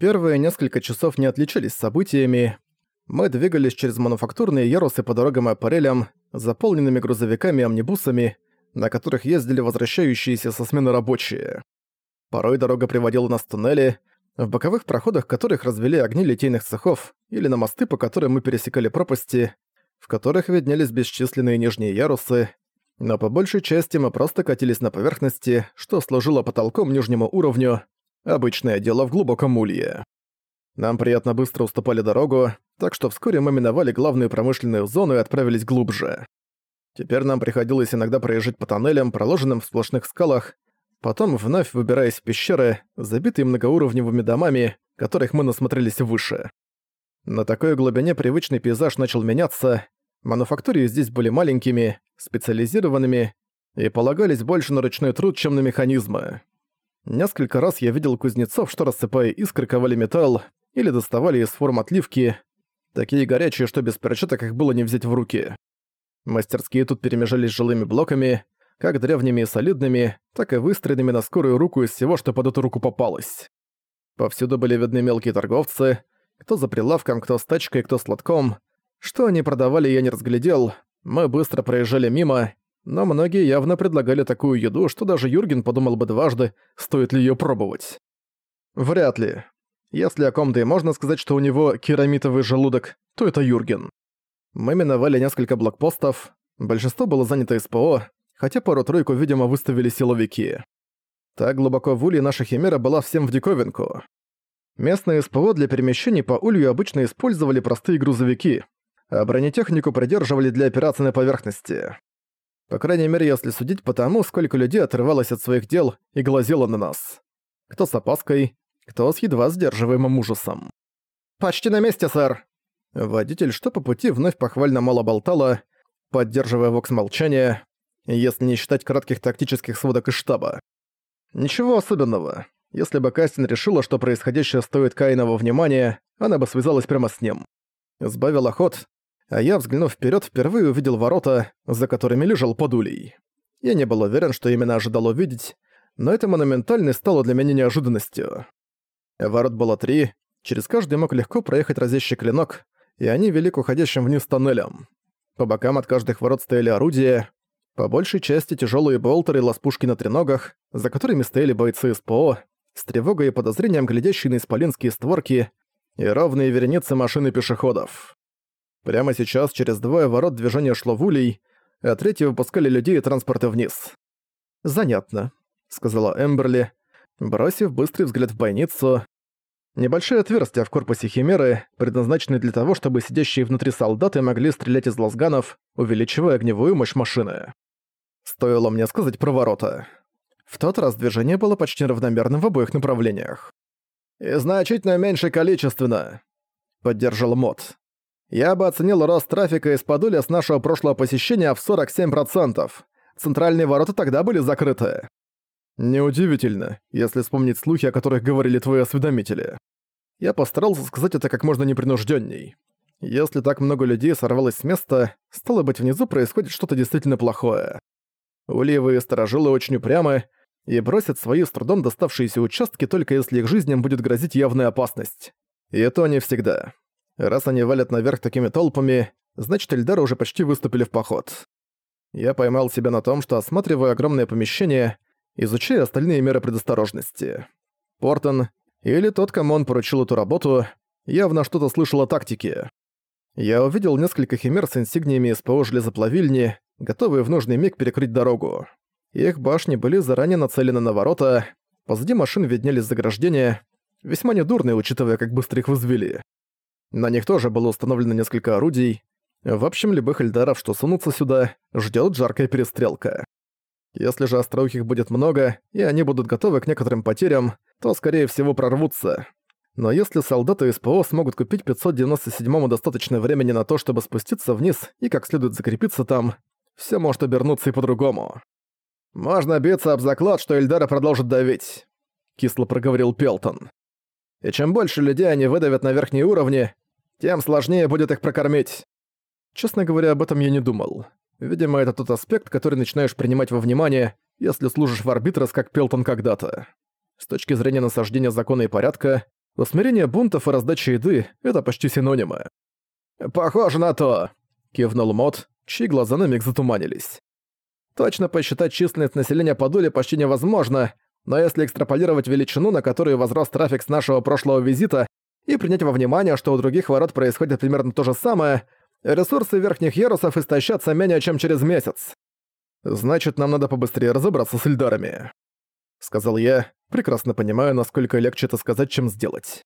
Первые несколько часов не отличались событиями. Мы двигались через мануфактурные ярусы по дорогам и аппарелям, заполненными грузовиками и амнибусами, на которых ездили возвращающиеся со смены рабочие. Порой дорога приводила нас в туннели, в боковых проходах которых развели огни литейных цехов, или на мосты, по которым мы пересекали пропасти, в которых виднелись бесчисленные нижние ярусы, но по большей части мы просто катились на поверхности, что служило потолком нижнему уровню, обычное дело в глубоком улье. Нам приятно быстро уступали дорогу, так что вскоре мы миновали главную промышленную зону и отправились глубже. Теперь нам приходилось иногда проезжать по тоннелям, проложенным в сплошных скалах, потом вновь выбираясь в пещеры, забитые многоуровневыми домами, которых мы насмотрелись выше. На такой глубине привычный пейзаж начал меняться, мануфактурии здесь были маленькими, специализированными и полагались больше на ручной труд, чем на механизмы. Несколько раз я видел кузнецов, что рассыпая искры ковали металл или доставали из форм отливки, такие горячие, что без перчаток их было не взять в руки. Мастерские тут перемежались жилыми блоками, как древними и солидными, так и выстроенными на скорую руку из всего, что под эту руку попалось. Повсюду были видны мелкие торговцы, кто за прилавком, кто с тачкой, кто с лотком. Что они продавали, я не разглядел. Мы быстро проезжали мимо, но многие явно предлагали такую еду, что даже Юрген подумал бы дважды, стоит ли её пробовать. Вряд ли. Если о ком-то и можно сказать, что у него керамитовый желудок, то это Юрген. Мы миновали несколько блокпостов, большинство было занято СПО, хотя пару-тройку, видимо, выставили силовики. Так глубоко в улье наша химера была всем в диковинку. Местные СПО для перемещений по улью обычно использовали простые грузовики, а бронетехнику придерживали для операций на поверхности. По крайней мере, если судить по тому, сколько людей отрывалось от своих дел и глазело на нас. Кто с опаской, кто с едва сдерживаемым ужасом. «Почти на месте, сэр!» Водитель, что по пути вновь похвально мало болтала, поддерживая вокс молчания, если не считать кратких тактических сводок из штаба. Ничего особенного. Если бы Кастин решила, что происходящее стоит Каиного внимания, она бы связалась прямо с ним. Сбавила ход, а я, взглянув вперед, впервые увидел ворота, за которыми лежал подулей. Я не был уверен, что именно ожидал увидеть, но это монументальность стало для меня неожиданностью. Ворот было три, через каждый мог легко проехать разящий клинок, и они вели к уходящим вниз тоннелям. По бокам от каждых ворот стояли орудия, по большей части тяжелые болтеры и ласпушки на треногах, за которыми стояли бойцы СПО, с тревогой и подозрением глядящие на исполинские створки и ровные вереницы машин и пешеходов. Прямо сейчас через двое ворот движение шло в улей, а третьи выпускали людей и транспорты вниз. «Занятно», — сказала Эмберли, бросив быстрый взгляд в бойницу. Небольшие отверстия в корпусе Химеры, предназначенные для того, чтобы сидящие внутри солдаты могли стрелять из лазганов, увеличивая огневую мощь машины. Стоило мне сказать про ворота. В тот раз движение было почти равномерным в обоих направлениях. «И значительно меньше количественно», — поддержал Мод. «Я бы оценил рост трафика из Подуля с нашего прошлого посещения в 47%. Центральные ворота тогда были закрыты». Неудивительно, если вспомнить слухи, о которых говорили твои осведомители. Я постарался сказать это как можно непринужденней. Если так много людей сорвалось с места, стало быть, внизу происходит что-то действительно плохое. Ульевые сторожилы очень упрямы и бросят свои с трудом доставшиеся участки только если их жизням будет грозить явная опасность. И это не всегда. Раз они валят наверх такими толпами, значит Эльдары уже почти выступили в поход. Я поймал себя на том, что осматриваю огромное помещение — изучая остальные меры предосторожности. Портон, или тот, кому он поручил эту работу, явно что-то слышал о тактике. Я увидел несколько химер с инсигниями СПО железоплавильни, готовые в нужный миг перекрыть дорогу. Их башни были заранее нацелены на ворота, позади машин виднелись заграждения, весьма недурные, учитывая, как быстро их возвели. На них тоже было установлено несколько орудий. В общем, любых эльдаров, что сунутся сюда, ждет жаркая перестрелка. Если же остроухих будет много, и они будут готовы к некоторым потерям, то, скорее всего, прорвутся. Но если солдаты СПО смогут купить 597-му достаточно времени на то, чтобы спуститься вниз и как следует закрепиться там, все может обернуться и по-другому. «Можно биться об заклад, что Эльдара продолжит давить», — кисло проговорил Пелтон. «И чем больше людей они выдавят на верхние уровни, тем сложнее будет их прокормить». Честно говоря, об этом я не думал. Видимо, это тот аспект, который начинаешь принимать во внимание, если служишь в арбитрос, как Пелтон когда-то. С точки зрения насаждения закона и порядка, Усмирение бунтов и раздача еды — это почти синонимы. «Похоже на то!» — кивнул Мот, чьи глаза на миг затуманились. Точно посчитать численность населения Подули почти невозможно, но если экстраполировать величину, на которую возрос трафик с нашего прошлого визита, и принять во внимание, что у других ворот происходит примерно то же самое, ресурсы верхних ярусов истощатся менее чем через месяц. Значит, нам надо побыстрее разобраться с Эльдарами. Сказал я, прекрасно понимая, насколько легче это сказать, чем сделать.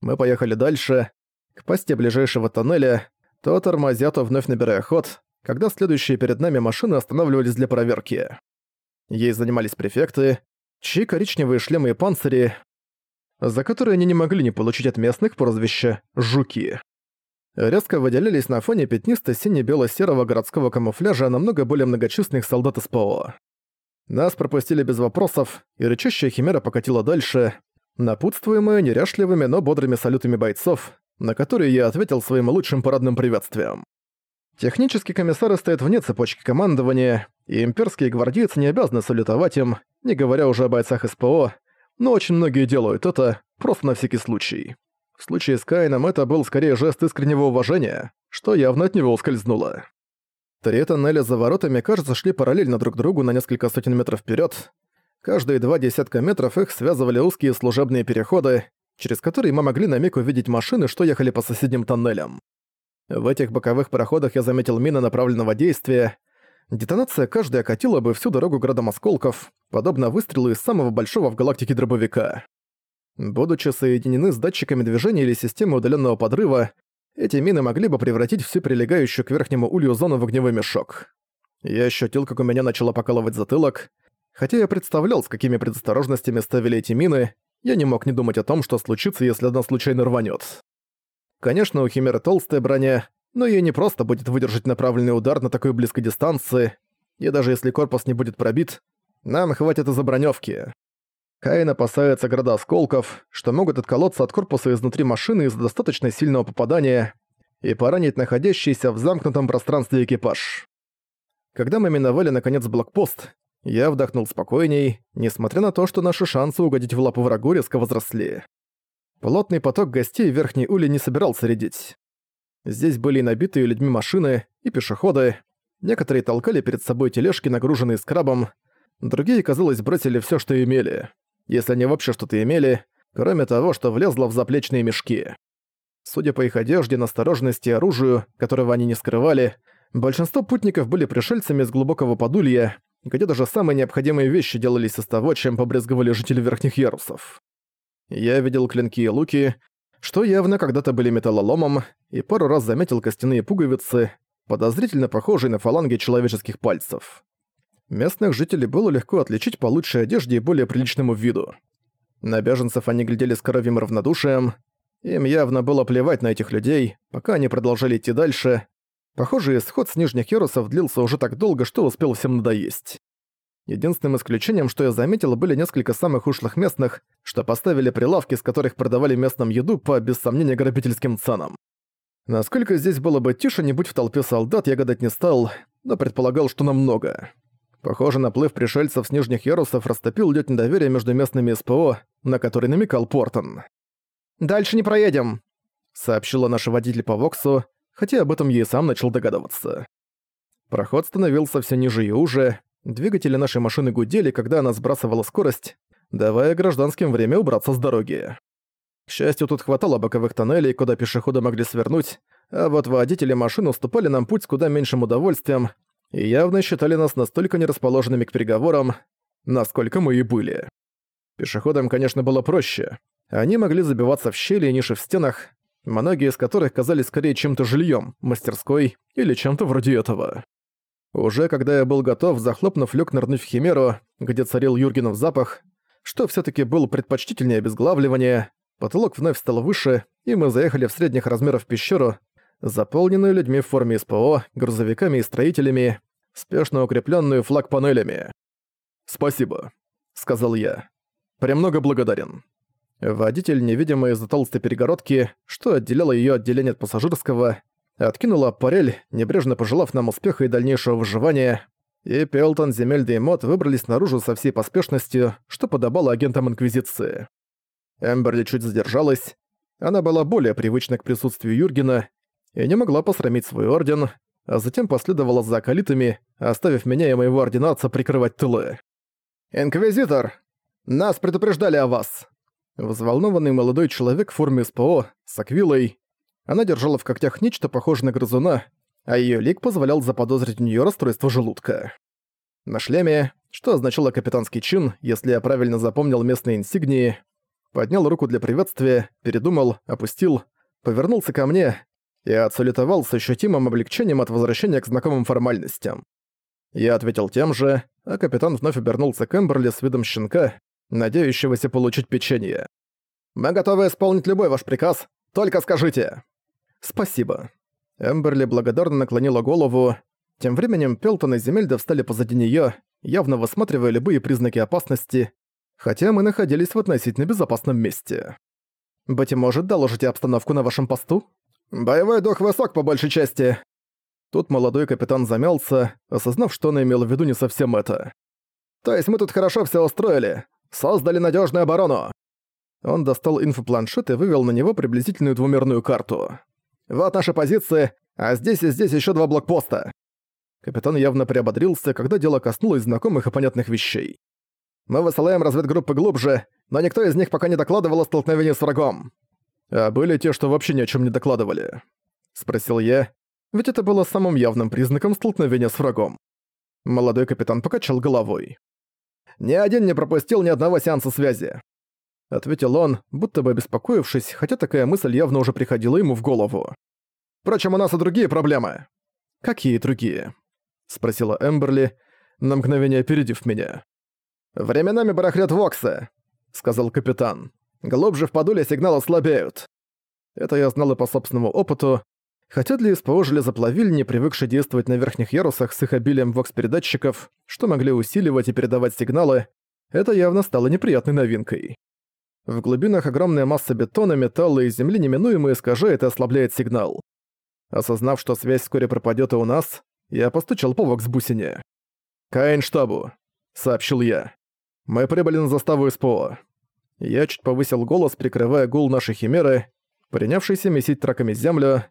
Мы поехали дальше, к пасте ближайшего тоннеля, то тормозя, то вновь набирая ход, когда следующие перед нами машины останавливались для проверки. Ей занимались префекты, чьи коричневые шлемы и панцири, за которые они не могли не получить от местных прозвище «жуки». Резко выделялись на фоне пятнисто-сине-бело-серого городского камуфляжа намного более многочисленных солдат СПО. Нас пропустили без вопросов, и рычащая химера покатила дальше, напутствуемая неряшливыми, но бодрыми салютами бойцов, на которые я ответил своим лучшим парадным приветствием. Технические комиссары стоят вне цепочки командования, и имперские гвардейцы не обязаны салютовать им, не говоря уже о бойцах СПО, но очень многие делают это просто на всякий случай. В случае с Каином это был скорее жест искреннего уважения, что явно от него ускользнуло. Три тоннеля за воротами, кажется, шли параллельно друг другу на несколько сотен метров вперед. Каждые два десятка метров их связывали узкие служебные переходы, через которые мы могли на миг увидеть машины, что ехали по соседним тоннелям. В этих боковых проходах я заметил мины направленного действия. Детонация каждой окатила бы всю дорогу градом осколков, подобно выстрелу из самого большого в галактике дробовика. Будучи соединены с датчиками движения или системой удаленного подрыва, эти мины могли бы превратить всю прилегающую к верхнему улью зону в огневой мешок. Я ощутил, как у меня начало покалывать затылок. Хотя я представлял, с какими предосторожностями ставили эти мины, я не мог не думать о том, что случится, если одна случайно рванет. Конечно, у Химеры толстая броня, но ей не просто будет выдержать направленный удар на такой близкой дистанции, и даже если корпус не будет пробит, нам хватит из-за бронёвки. Каин опасается града осколков, что могут отколоться от корпуса изнутри машины из-за достаточно сильного попадания и поранить находящийся в замкнутом пространстве экипаж. Когда мы миновали наконец блокпост, я вдохнул спокойней, несмотря на то, что наши шансы угодить в лапу врагу резко возросли. Плотный поток гостей в Верхней Уле не собирался редить. Здесь были набитые людьми машины и пешеходы, некоторые толкали перед собой тележки, нагруженные скрабом, другие, казалось, бросили все, что имели если они вообще что-то имели, кроме того, что влезло в заплечные мешки. Судя по их одежде, настороженности и оружию, которого они не скрывали, большинство путников были пришельцами из глубокого подулья, где даже самые необходимые вещи делались из того, чем побрезговали жители верхних ярусов. Я видел клинки и луки, что явно когда-то были металлоломом, и пару раз заметил костяные пуговицы, подозрительно похожие на фаланги человеческих пальцев. Местных жителей было легко отличить по лучшей одежде и более приличному виду. На беженцев они глядели с коровьим равнодушием. Им явно было плевать на этих людей, пока они продолжали идти дальше. Похоже, исход с нижних ярусов длился уже так долго, что успел всем надоесть. Единственным исключением, что я заметил, были несколько самых ушлых местных, что поставили прилавки, с которых продавали местным еду по, без сомнения, грабительским ценам. Насколько здесь было бы тише, не будь в толпе солдат, я гадать не стал, но предполагал, что намного. Похоже, наплыв пришельцев с нижних ярусов растопил лед недоверия между местными СПО, на который намекал Портон. «Дальше не проедем», — сообщила наш водитель по Воксу, хотя об этом я и сам начал догадываться. Проход становился все ниже и уже, двигатели нашей машины гудели, когда она сбрасывала скорость, давая гражданским время убраться с дороги. К счастью, тут хватало боковых тоннелей, куда пешеходы могли свернуть, а вот водители машин уступали нам путь с куда меньшим удовольствием, и явно считали нас настолько нерасположенными к переговорам, насколько мы и были. Пешеходам, конечно, было проще. Они могли забиваться в щели и ниши в стенах, многие из которых казались скорее чем-то жильем, мастерской или чем-то вроде этого. Уже когда я был готов, захлопнув люк, нырнуть в Химеру, где царил Юргенов запах, что все таки был предпочтительнее обезглавливания, потолок вновь стал выше, и мы заехали в средних размеров пещеру, заполненную людьми в форме СПО, грузовиками и строителями, спешно укрепленную флаг-панелями. «Спасибо», — сказал я. «Премного благодарен». Водитель, невидимый из-за толстой перегородки, что отделяло ее отделение от пассажирского, откинула парель, небрежно пожелав нам успеха и дальнейшего выживания, и Пелтон, Земельда и Мот выбрались наружу со всей поспешностью, что подобало агентам Инквизиции. Эмберли чуть задержалась. Она была более привычна к присутствию Юргена и не могла посрамить свой орден, а затем последовала за околитами, оставив меня и моего ординатца прикрывать тылы. «Инквизитор! Нас предупреждали о вас!» Взволнованный молодой человек в форме СПО, с аквилой. Она держала в когтях нечто похожее на грызуна, а её лик позволял заподозрить у неё расстройство желудка. На шлеме, что означало капитанский чин, если я правильно запомнил местные инсигнии, поднял руку для приветствия, передумал, опустил, повернулся ко мне и отсалютовал с ощутимым облегчением от возвращения к знакомым формальностям. Я ответил тем же, а капитан вновь обернулся к Эмберли с видом щенка, надеющегося получить печенье. «Мы готовы исполнить любой ваш приказ, только скажите!» «Спасибо». Эмберли благодарно наклонила голову. Тем временем Пелтон и Земельда встали позади неё, явно высматривая любые признаки опасности, хотя мы находились в относительно безопасном месте. «Быть может, доложите обстановку на вашем посту?» «Боевой дух высок по большей части». Тут молодой капитан замялся, осознав, что он имел в виду не совсем это. «То есть мы тут хорошо все устроили, создали надежную оборону». Он достал инфопланшет и вывел на него приблизительную двумерную карту. «Вот наши позиции, а здесь и здесь еще два блокпоста». Капитан явно приободрился, когда дело коснулось знакомых и понятных вещей. Мы высылаем разведгруппы глубже, но никто из них пока не докладывал о столкновении с врагом. А были те, что вообще ни о чем не докладывали? Спросил я, ведь это было самым явным признаком столкновения с врагом. Молодой капитан покачал головой. «Ни один не пропустил ни одного сеанса связи», — ответил он, будто бы обеспокоившись, хотя такая мысль явно уже приходила ему в голову. «Впрочем, у нас и другие проблемы». «Какие другие?» — спросила Эмберли, на мгновение опередив меня. «Временами барахлят воксы», — сказал капитан. «Глубже в подуле сигналы слабеют». Это я знал и по собственному опыту, хотя для СПО железоплавиль, не привыкший действовать на верхних ярусах с их обилием вокс-передатчиков, что могли усиливать и передавать сигналы, это явно стало неприятной новинкой. В глубинах огромная масса бетона, металла и земли неминуемо искажает и ослабляет сигнал. Осознав, что связь вскоре пропадет и у нас, я постучал по вокс-бусине. «Каин штабу», — сообщил я. Мы прибыли на заставу СПО. Я чуть повысил голос, прикрывая гул нашей химеры, принявшейся месить траками землю,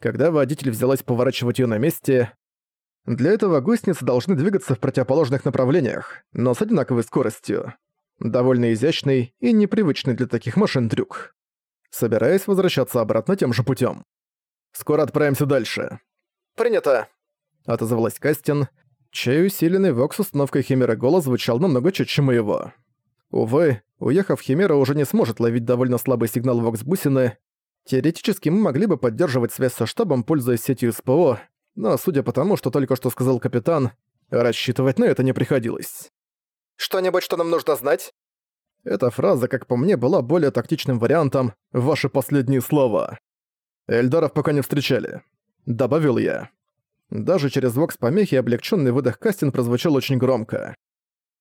когда водитель взялась поворачивать ее на месте. Для этого гусеницы должны двигаться в противоположных направлениях, но с одинаковой скоростью. Довольно изящный и непривычный для таких машин трюк. Собираясь возвращаться обратно тем же путем. «Скоро отправимся дальше». «Принято», — отозвалась Кастин, чей усиленный вокс установкой Химера голос звучал намного четче моего. Увы, уехав, Химера уже не сможет ловить довольно слабый сигнал вокс-бусины. Теоретически мы могли бы поддерживать связь со штабом, пользуясь сетью СПО, но судя по тому, что только что сказал капитан, рассчитывать на это не приходилось. «Что-нибудь, что нам нужно знать?» Эта фраза, как по мне, была более тактичным вариантом «Ваши последние слова». «Эльдаров пока не встречали», — добавил я. Даже через вокс-помехи облегченный выдох Кастин прозвучал очень громко.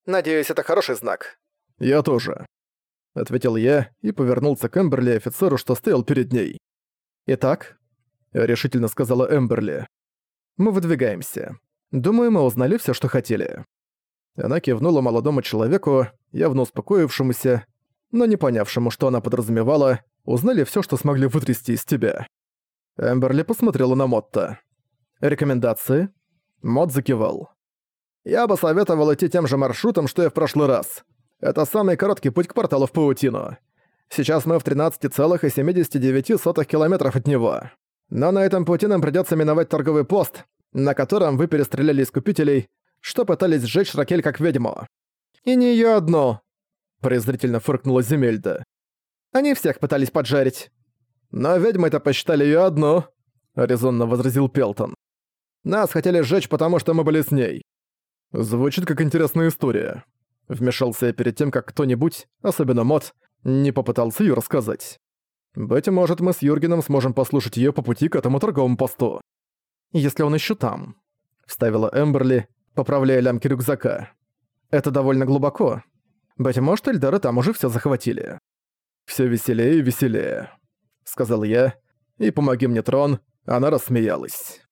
«Надеюсь, это хороший знак». «Я тоже», — ответил я и повернулся к Эмберли офицеру, что стоял перед ней. «Итак», — решительно сказала Эмберли, — «мы выдвигаемся. Думаю, мы узнали все, что хотели». Она кивнула молодому человеку, явно успокоившемуся, но не понявшему, что она подразумевала, узнали все, что смогли вытрясти из тебя. Эмберли посмотрела на Мотта. Рекомендации?» Мод закивал. «Я бы советовал идти тем же маршрутом, что и в прошлый раз. Это самый короткий путь к порталу в паутину. Сейчас мы в 13,79 километров от него. Но на этом пути нам придётся миновать торговый пост, на котором вы перестреляли искупителей, что пытались сжечь Ракель как ведьму. И не её одну!» презрительно фыркнула Земельда. «Они всех пытались поджарить». «Но ведьмой-то посчитали её одну», — резонно возразил Пелтон. Нас хотели сжечь, потому что мы были с ней. Звучит как интересная история. Вмешался я перед тем, как кто-нибудь, особенно Мот, не попытался ее рассказать. Быть может, мы с Юргеном сможем послушать ее по пути к этому торговому посту. Если он еще там. Вставила Эмберли, поправляя лямки рюкзака. Это довольно глубоко. Быть может, Эльдары там уже все захватили. Все веселее и веселее. Сказал я, и помоги мне, Трон, она рассмеялась.